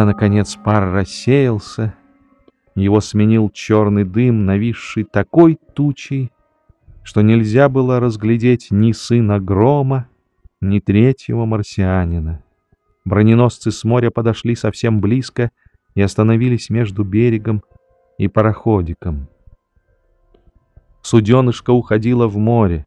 Когда, наконец, пар рассеялся, его сменил черный дым, нависший такой тучей, что нельзя было разглядеть ни сына грома, ни третьего марсианина. Броненосцы с моря подошли совсем близко и остановились между берегом и пароходиком. Суденышко уходило в море.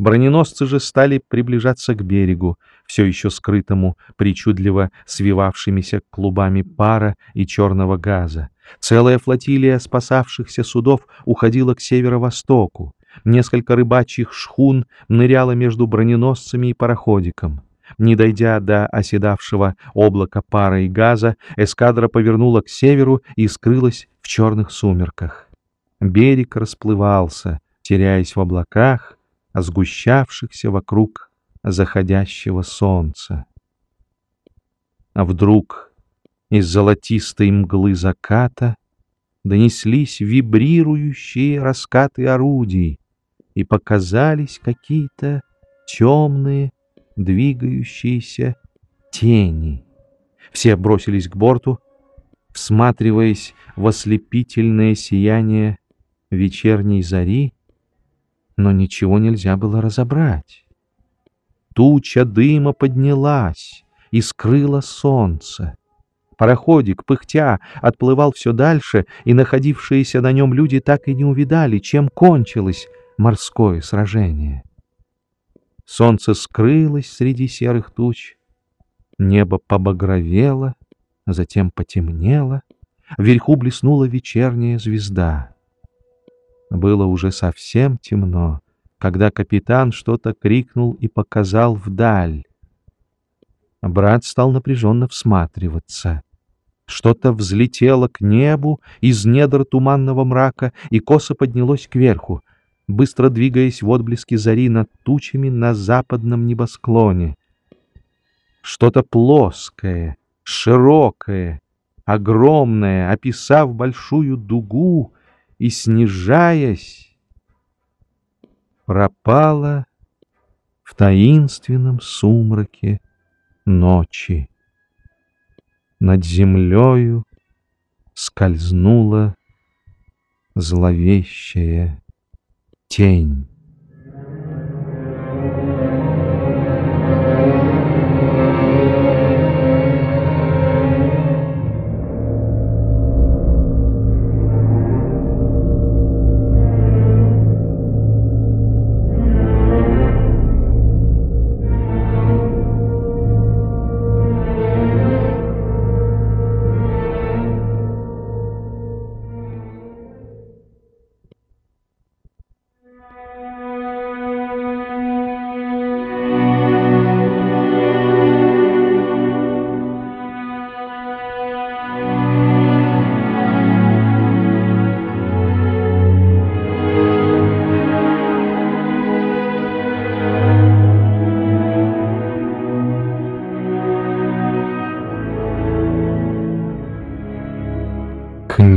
Броненосцы же стали приближаться к берегу, все еще скрытому причудливо свивавшимися клубами пара и черного газа. Целая флотилия спасавшихся судов уходила к северо-востоку. Несколько рыбачьих шхун ныряло между броненосцами и пароходиком. Не дойдя до оседавшего облака пара и газа, эскадра повернула к северу и скрылась в черных сумерках. Берег расплывался, теряясь в облаках, сгущавшихся вокруг заходящего солнца. А вдруг из золотистой мглы заката донеслись вибрирующие раскаты орудий, и показались какие-то темные двигающиеся тени. Все бросились к борту, всматриваясь в ослепительное сияние вечерней зари, но ничего нельзя было разобрать. Туча дыма поднялась и скрыла солнце. Пароходик, пыхтя, отплывал все дальше, и находившиеся на нем люди так и не увидали, чем кончилось морское сражение. Солнце скрылось среди серых туч, небо побагровело, затем потемнело, вверху блеснула вечерняя звезда. Было уже совсем темно, когда капитан что-то крикнул и показал вдаль. Брат стал напряженно всматриваться. Что-то взлетело к небу из недр туманного мрака и косо поднялось кверху быстро двигаясь в отблеске зари над тучами на западном небосклоне. Что-то плоское, широкое, огромное, описав большую дугу и снижаясь, пропало в таинственном сумраке ночи. Над землею скользнула зловещая тень.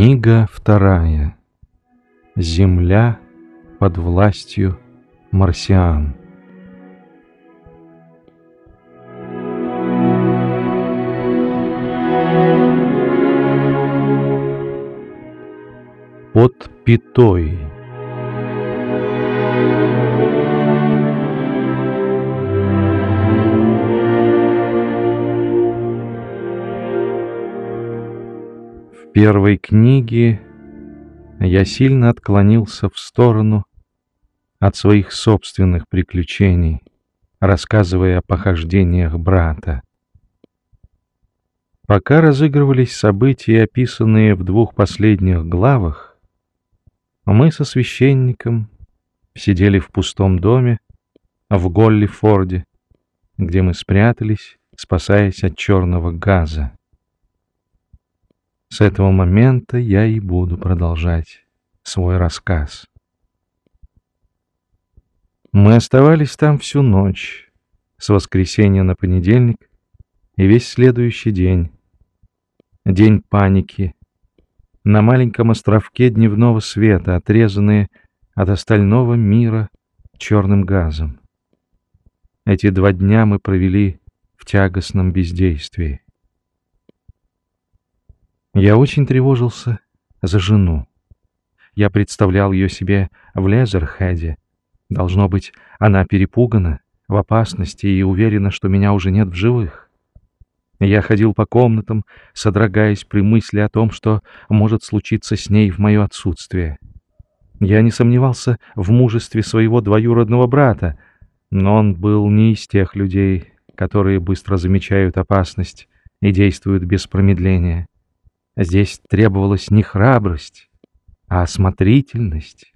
Книга вторая. Земля под властью марсиан. Под пятой. Первой книге я сильно отклонился в сторону от своих собственных приключений, рассказывая о похождениях брата. Пока разыгрывались события, описанные в двух последних главах, мы со священником сидели в пустом доме в Голлифорде, где мы спрятались, спасаясь от черного газа. С этого момента я и буду продолжать свой рассказ. Мы оставались там всю ночь, с воскресенья на понедельник и весь следующий день. День паники. На маленьком островке дневного света, отрезанные от остального мира черным газом. Эти два дня мы провели в тягостном бездействии. Я очень тревожился за жену. Я представлял ее себе в Лезерхеде. Должно быть, она перепугана, в опасности и уверена, что меня уже нет в живых. Я ходил по комнатам, содрогаясь при мысли о том, что может случиться с ней в мое отсутствие. Я не сомневался в мужестве своего двоюродного брата, но он был не из тех людей, которые быстро замечают опасность и действуют без промедления. Здесь требовалась не храбрость, а осмотрительность.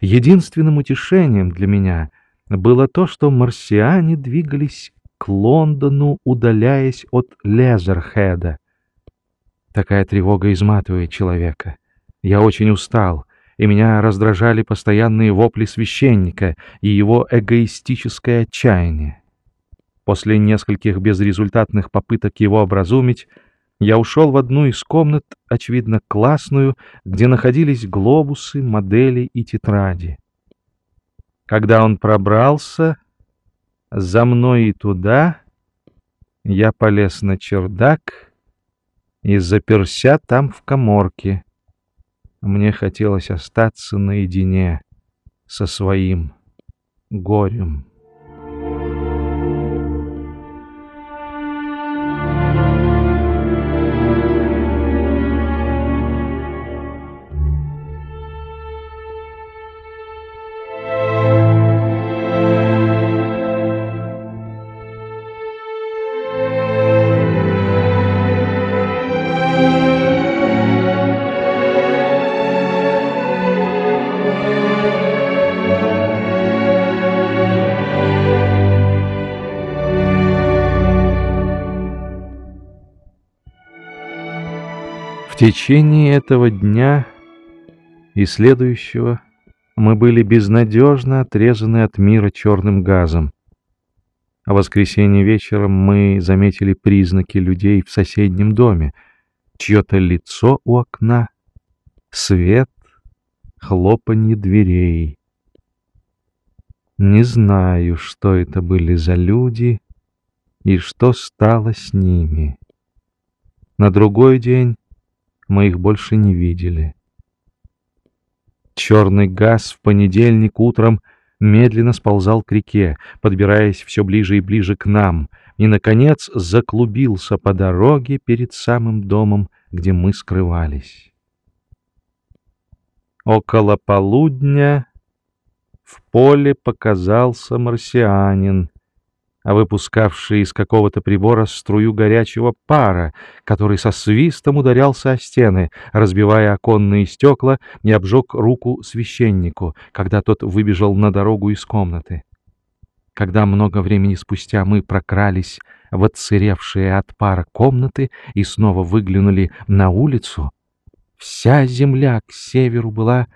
Единственным утешением для меня было то, что марсиане двигались к Лондону, удаляясь от Лезерхеда. Такая тревога изматывает человека. Я очень устал, и меня раздражали постоянные вопли священника и его эгоистическое отчаяние. После нескольких безрезультатных попыток его образумить, я ушел в одну из комнат, очевидно, классную, где находились глобусы, модели и тетради. Когда он пробрался за мной и туда, я полез на чердак и заперся там в коморке. Мне хотелось остаться наедине со своим горем. В течение этого дня и следующего мы были безнадежно отрезаны от мира черным газом. А в воскресенье вечером мы заметили признаки людей в соседнем доме, чье-то лицо у окна, свет, хлопанье дверей. Не знаю, что это были за люди и что стало с ними. На другой день мы их больше не видели. Черный газ в понедельник утром медленно сползал к реке, подбираясь все ближе и ближе к нам, и, наконец, заклубился по дороге перед самым домом, где мы скрывались. Около полудня в поле показался марсианин, выпускавший из какого-то прибора струю горячего пара, который со свистом ударялся о стены, разбивая оконные стекла и обжег руку священнику, когда тот выбежал на дорогу из комнаты. Когда много времени спустя мы прокрались в отсыревшие от пара комнаты и снова выглянули на улицу, вся земля к северу была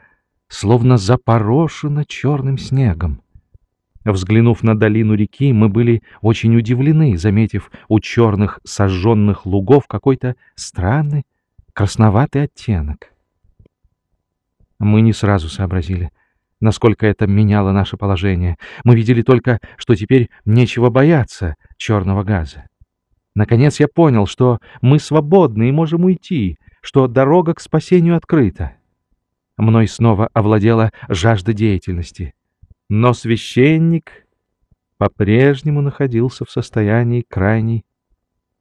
словно запорошена черным снегом. Взглянув на долину реки, мы были очень удивлены, заметив у черных сожженных лугов какой-то странный красноватый оттенок. Мы не сразу сообразили, насколько это меняло наше положение. Мы видели только, что теперь нечего бояться черного газа. Наконец я понял, что мы свободны и можем уйти, что дорога к спасению открыта. Мной снова овладела жажда деятельности — но священник по-прежнему находился в состоянии крайней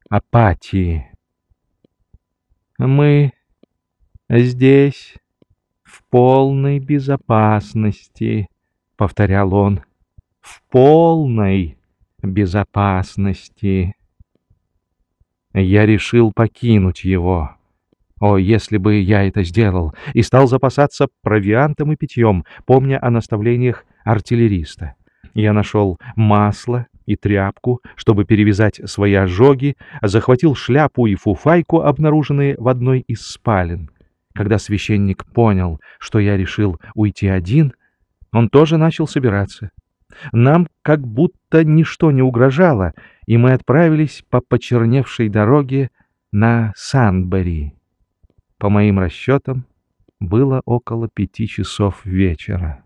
апатии. «Мы здесь в полной безопасности», — повторял он, — «в полной безопасности». Я решил покинуть его. О, если бы я это сделал, и стал запасаться провиантом и питьем, помня о наставлениях артиллериста. Я нашел масло и тряпку, чтобы перевязать свои ожоги, захватил шляпу и фуфайку, обнаруженные в одной из спален. Когда священник понял, что я решил уйти один, он тоже начал собираться. Нам как будто ничто не угрожало, и мы отправились по почерневшей дороге на Санбери. По моим расчетам, было около пяти часов вечера.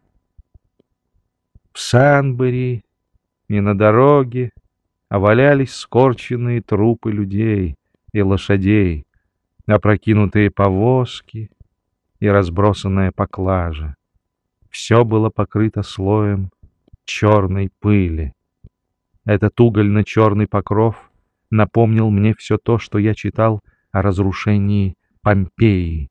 В Санбери и на дороге валялись скорченные трупы людей и лошадей, опрокинутые повозки и разбросанная поклажа. Все было покрыто слоем черной пыли. Этот угольно-черный покров напомнил мне все то, что я читал о разрушении Помпеи.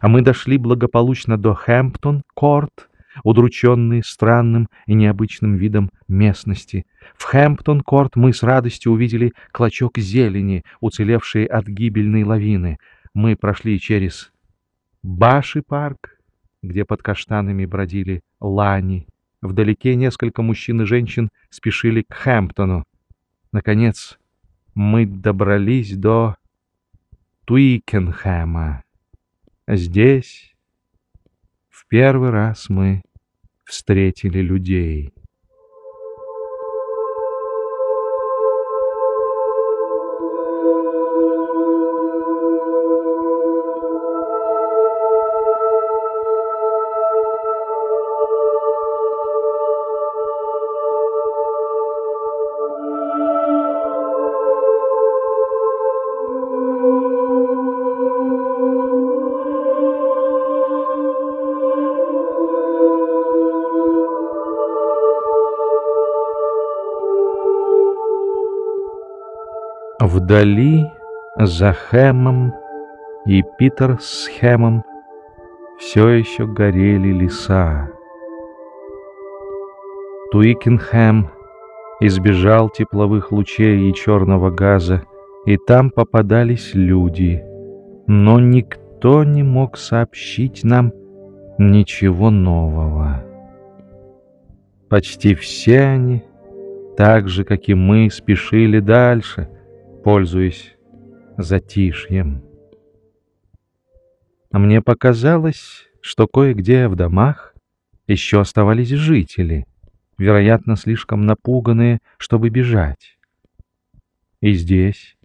А мы дошли благополучно до Хэмптон-Корт, удрученные странным и необычным видом местности. В Хэмптон-Корт мы с радостью увидели клочок зелени, уцелевший от гибельной лавины. Мы прошли через Баши-парк, где под каштанами бродили лани. Вдалеке несколько мужчин и женщин спешили к Хэмптону. Наконец, мы добрались до Туикенхэма. Здесь первый раз мы встретили людей. Вдали, за Хэмом и Питер с Хэмом все еще горели леса. Туикенхэм избежал тепловых лучей и черного газа, и там попадались люди, но никто не мог сообщить нам ничего нового. Почти все они, так же, как и мы, спешили дальше — пользуясь затишьем. А мне показалось, что кое-где в домах еще оставались жители, вероятно, слишком напуганные, чтобы бежать. И здесь,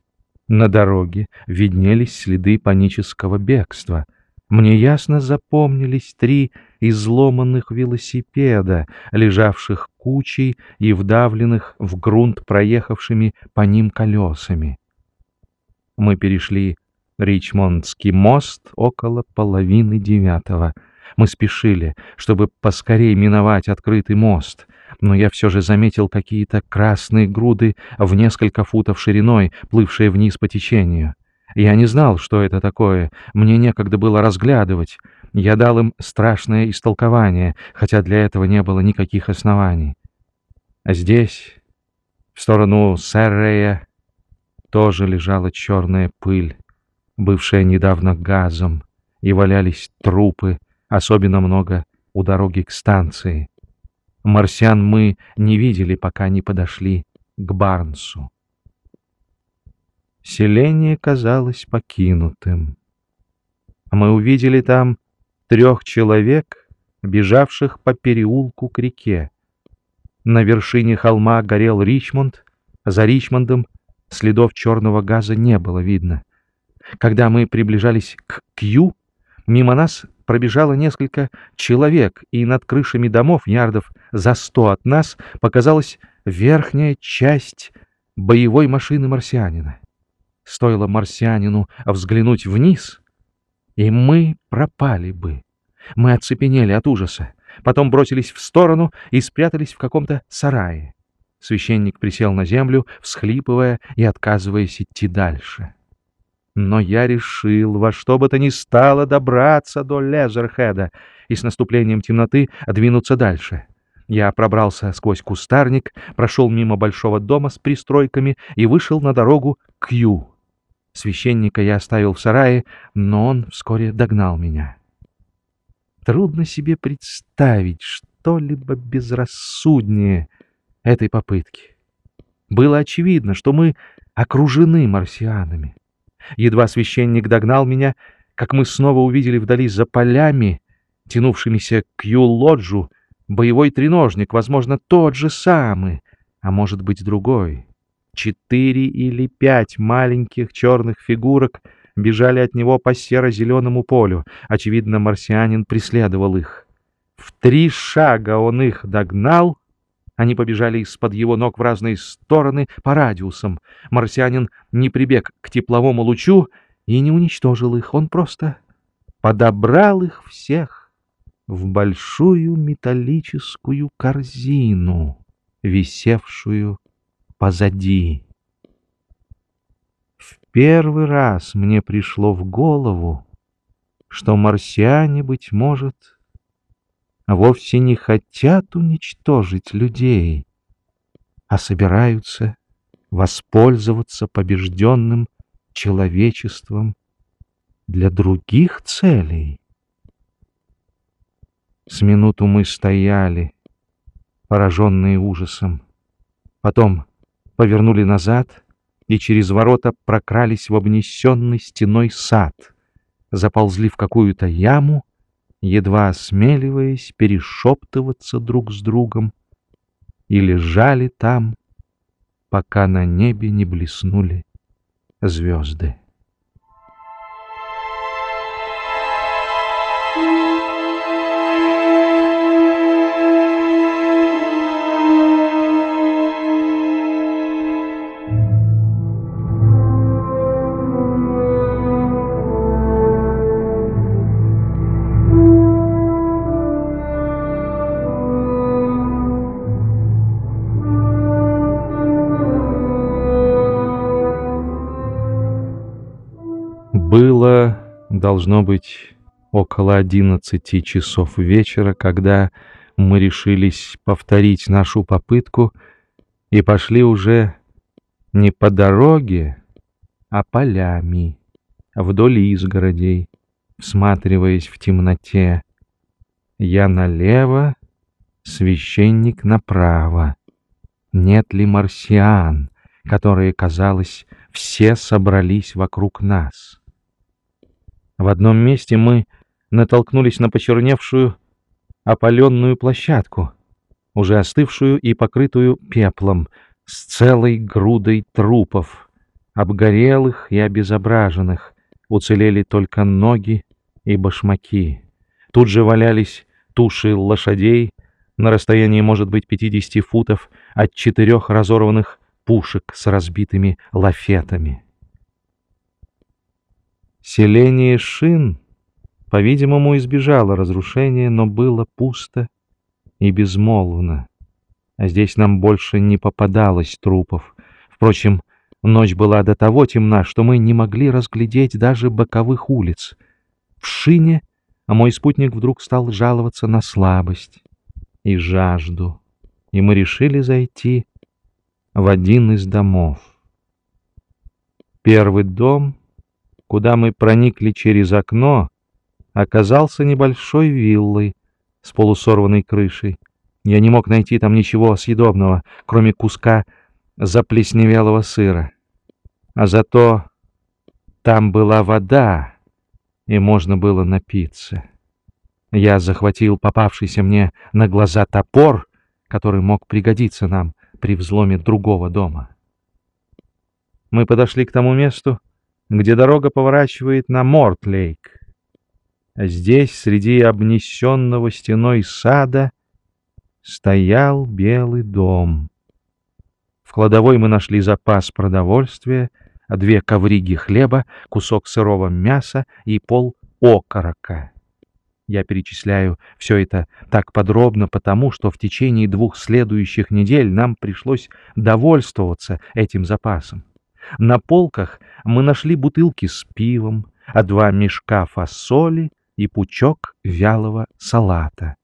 на дороге, виднелись следы панического бегства. Мне ясно запомнились три изломанных велосипеда, лежавших кучей и вдавленных в грунт проехавшими по ним колесами. Мы перешли Ричмондский мост около половины девятого. Мы спешили, чтобы поскорее миновать открытый мост, но я все же заметил какие-то красные груды в несколько футов шириной, плывшие вниз по течению. Я не знал, что это такое, мне некогда было разглядывать, я дал им страшное истолкование, хотя для этого не было никаких оснований. А здесь, в сторону Сэррея, тоже лежала черная пыль, бывшая недавно газом, и валялись трупы, особенно много у дороги к станции. Марсиан мы не видели, пока не подошли к Барнсу. Селение казалось покинутым. Мы увидели там трех человек, бежавших по переулку к реке. На вершине холма горел Ричмонд, за Ричмондом следов черного газа не было видно. Когда мы приближались к Кью, мимо нас пробежало несколько человек, и над крышами домов, ярдов за сто от нас, показалась верхняя часть боевой машины марсианина. Стоило марсианину взглянуть вниз, и мы пропали бы. Мы оцепенели от ужаса, потом бросились в сторону и спрятались в каком-то сарае. Священник присел на землю, всхлипывая и отказываясь идти дальше. Но я решил во что бы то ни стало добраться до Лезерхеда и с наступлением темноты двинуться дальше. Я пробрался сквозь кустарник, прошел мимо большого дома с пристройками и вышел на дорогу к Ю. Священника я оставил в сарае, но он вскоре догнал меня. Трудно себе представить что-либо безрассуднее этой попытки. Было очевидно, что мы окружены марсианами. Едва священник догнал меня, как мы снова увидели вдали за полями, тянувшимися к Юл-Лоджу, боевой треножник, возможно, тот же самый, а может быть другой. Четыре или пять маленьких черных фигурок бежали от него по серо-зеленому полю. Очевидно, марсианин преследовал их. В три шага он их догнал. Они побежали из-под его ног в разные стороны по радиусам. Марсианин не прибег к тепловому лучу и не уничтожил их, он просто подобрал их всех в большую металлическую корзину, висевшую позади. В первый раз мне пришло в голову, что марсиане, быть может, вовсе не хотят уничтожить людей, а собираются воспользоваться побежденным человечеством для других целей. С минуту мы стояли, пораженные ужасом. Потом повернули назад и через ворота прокрались в обнесенный стеной сад, заползли в какую-то яму, едва осмеливаясь перешептываться друг с другом, и лежали там, пока на небе не блеснули звезды. Было, должно быть, около одиннадцати часов вечера, когда мы решились повторить нашу попытку и пошли уже не по дороге, а полями, вдоль изгородей, всматриваясь в темноте. Я налево, священник направо. Нет ли марсиан, которые, казалось, все собрались вокруг нас? В одном месте мы натолкнулись на почерневшую, опаленную площадку, уже остывшую и покрытую пеплом, с целой грудой трупов, обгорелых и обезображенных, уцелели только ноги и башмаки. Тут же валялись туши лошадей на расстоянии, может быть, 50 футов от четырех разорванных пушек с разбитыми лафетами. Селение Шин, по-видимому, избежало разрушения, но было пусто и безмолвно. А здесь нам больше не попадалось трупов. Впрочем, ночь была до того темна, что мы не могли разглядеть даже боковых улиц. В Шине, а мой спутник вдруг стал жаловаться на слабость и жажду, и мы решили зайти в один из домов. Первый дом — куда мы проникли через окно, оказался небольшой виллой с полусорванной крышей. Я не мог найти там ничего съедобного, кроме куска заплесневелого сыра. А зато там была вода, и можно было напиться. Я захватил попавшийся мне на глаза топор, который мог пригодиться нам при взломе другого дома. Мы подошли к тому месту, где дорога поворачивает на Мортлейк. А здесь, среди обнесенного стеной сада, стоял белый дом. В кладовой мы нашли запас продовольствия, две ковриги хлеба, кусок сырого мяса и пол окорока. Я перечисляю все это так подробно, потому что в течение двух следующих недель нам пришлось довольствоваться этим запасом. На полках мы нашли бутылки с пивом, а два мешка фасоли и пучок вялого салата.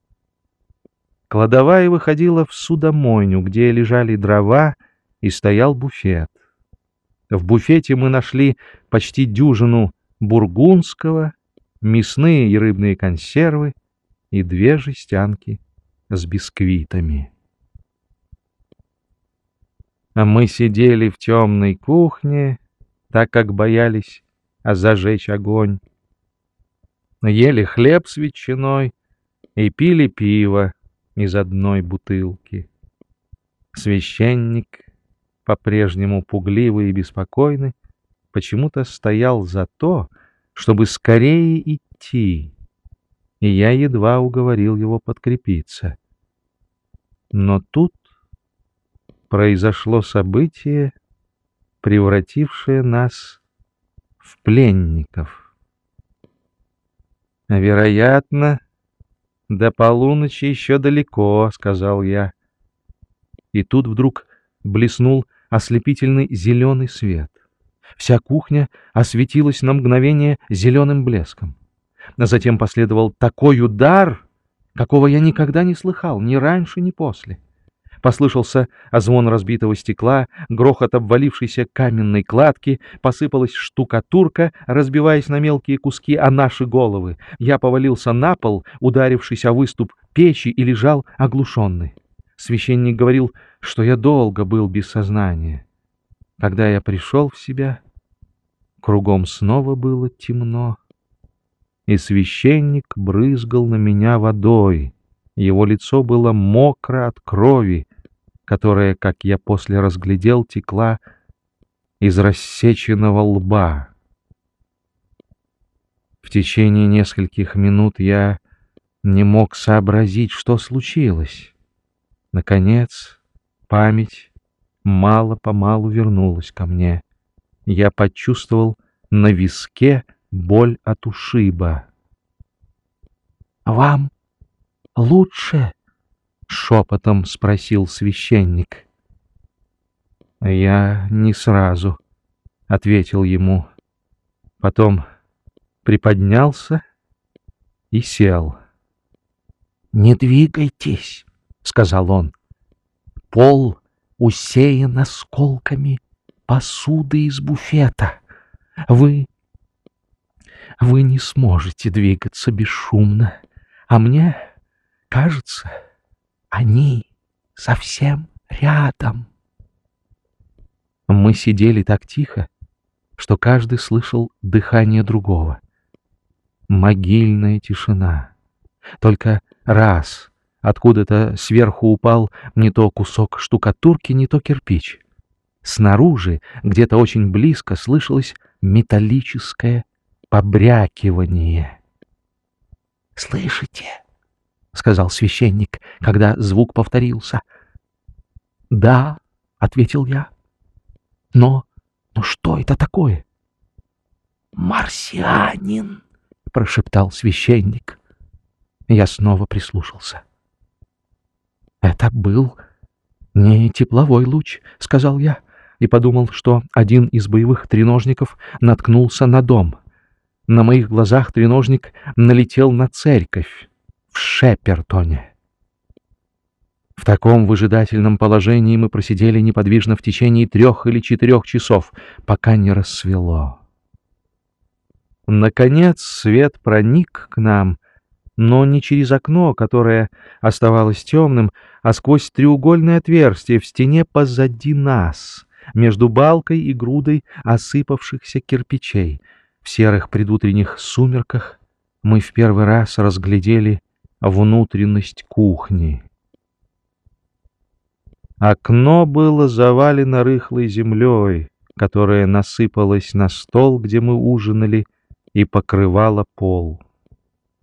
Кладовая выходила в судомойню, где лежали дрова и стоял буфет. В буфете мы нашли почти дюжину бургундского, мясные и рыбные консервы и две жестянки с бисквитами. А мы сидели в темной кухне, так как боялись зажечь огонь. Ели хлеб с ветчиной и пили пиво из одной бутылки. Священник, по-прежнему пугливый и беспокойный, почему-то стоял за то, чтобы скорее идти, и я едва уговорил его подкрепиться. Но тут произошло событие, превратившее нас в пленников. «Вероятно, до полуночи еще далеко», — сказал я. И тут вдруг блеснул ослепительный зеленый свет. Вся кухня осветилась на мгновение зеленым блеском. А затем последовал такой удар, какого я никогда не слыхал, ни раньше, ни после. Послышался звон разбитого стекла, грохот обвалившейся каменной кладки, посыпалась штукатурка, разбиваясь на мелкие куски о наши головы. Я повалился на пол, ударившись о выступ печи, и лежал оглушенный. Священник говорил, что я долго был без сознания. Когда я пришел в себя, кругом снова было темно, и священник брызгал на меня водой. Его лицо было мокро от крови, которая, как я после разглядел, текла из рассеченного лба. В течение нескольких минут я не мог сообразить, что случилось. Наконец, память мало-помалу вернулась ко мне. Я почувствовал на виске боль от ушиба. «Вам лучше?» — шепотом спросил священник. Я не сразу ответил ему. Потом приподнялся и сел. «Не двигайтесь», — сказал он. «Пол усеян осколками посуды из буфета. Вы... вы не сможете двигаться бесшумно, а мне кажется, они совсем рядом. Мы сидели так тихо, что каждый слышал дыхание другого. Могильная тишина. Только раз откуда-то сверху упал не то кусок штукатурки, не то кирпич. Снаружи, где-то очень близко, слышалось металлическое побрякивание. «Слышите?» — сказал священник, когда звук повторился. «Да», — ответил я. «Но... но что это такое?» «Марсианин», — прошептал священник. Я снова прислушался. «Это был не тепловой луч», — сказал я и подумал, что один из боевых треножников наткнулся на дом. На моих глазах треножник налетел на церковь в Шепертоне. В таком выжидательном положении мы просидели неподвижно в течение трех или четырех часов, пока не рассвело. Наконец свет проник к нам, но не через окно, которое оставалось темным, а сквозь треугольное отверстие в стене позади нас — между балкой и грудой осыпавшихся кирпичей. В серых предутренних сумерках мы в первый раз разглядели внутренность кухни. Окно было завалено рыхлой землей, которая насыпалась на стол, где мы ужинали, и покрывала пол.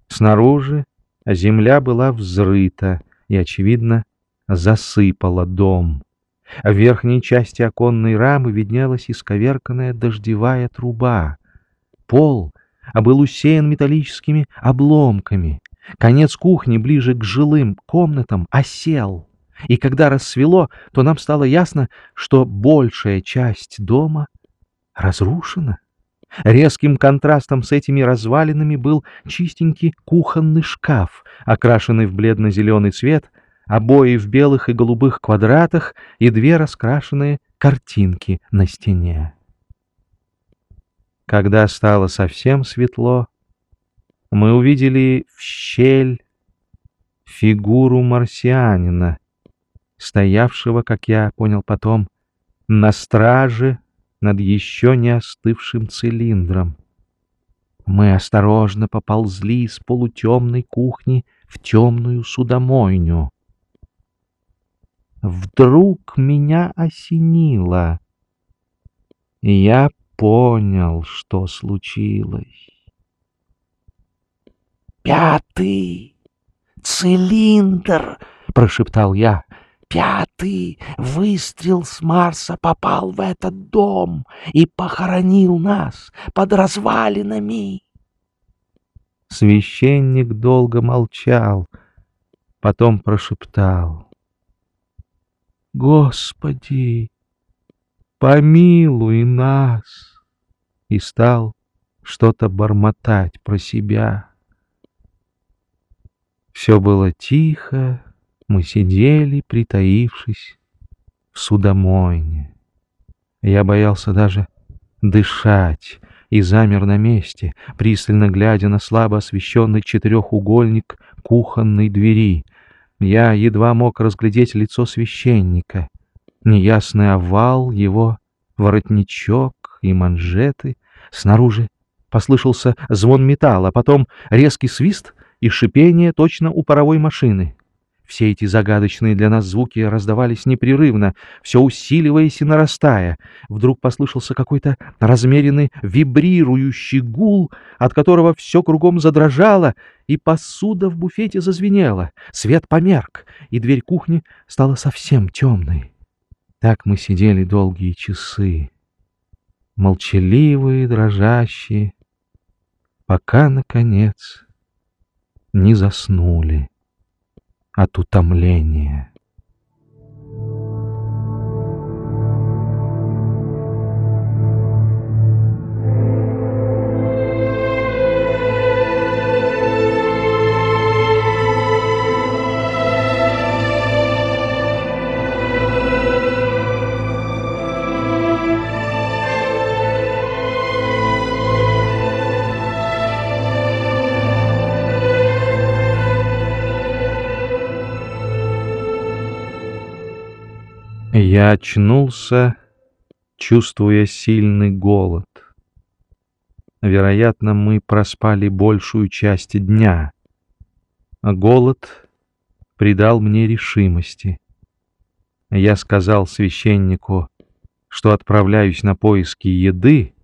Снаружи земля была взрыта и, очевидно, засыпала дом. В верхней части оконной рамы виднелась исковерканная дождевая труба. Пол был усеян металлическими обломками. Конец кухни ближе к жилым комнатам осел. И когда рассвело, то нам стало ясно, что большая часть дома разрушена. Резким контрастом с этими развалинами был чистенький кухонный шкаф, окрашенный в бледно-зеленый цвет обои в белых и голубых квадратах и две раскрашенные картинки на стене. Когда стало совсем светло, мы увидели в щель фигуру марсианина, стоявшего, как я понял потом, на страже над еще не остывшим цилиндром. Мы осторожно поползли из полутемной кухни в темную судомойню. Вдруг меня осенило, и я понял, что случилось. «Пятый цилиндр!» — прошептал я. Пятый выстрел с Марса попал в этот дом и похоронил нас под развалинами. Священник долго молчал, потом прошептал. «Господи, помилуй нас!» и стал что-то бормотать про себя. Все было тихо, мы сидели, притаившись в судомойне. Я боялся даже дышать и замер на месте, пристально глядя на слабо освещенный четырехугольник кухонной двери. Я едва мог разглядеть лицо священника, неясный овал, его воротничок и манжеты. Снаружи послышался звон металла, потом резкий свист и шипение точно у паровой машины. Все эти загадочные для нас звуки раздавались непрерывно, все усиливаясь и нарастая. Вдруг послышался какой-то размеренный вибрирующий гул, от которого все кругом задрожало, и посуда в буфете зазвенела. Свет померк, и дверь кухни стала совсем темной. Так мы сидели долгие часы, молчаливые, дрожащие, пока, наконец, не заснули от утомления. Я очнулся, чувствуя сильный голод. Вероятно, мы проспали большую часть дня, а голод придал мне решимости. Я сказал священнику, что отправляюсь на поиски еды,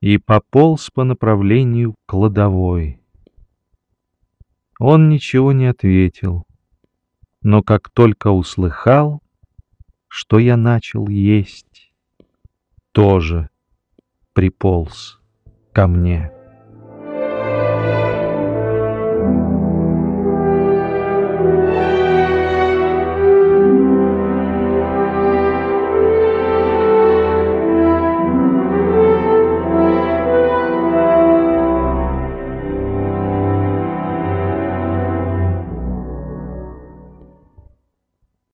и пополз по направлению к кладовой. Он ничего не ответил, но как только услыхал, что я начал есть, тоже приполз ко мне.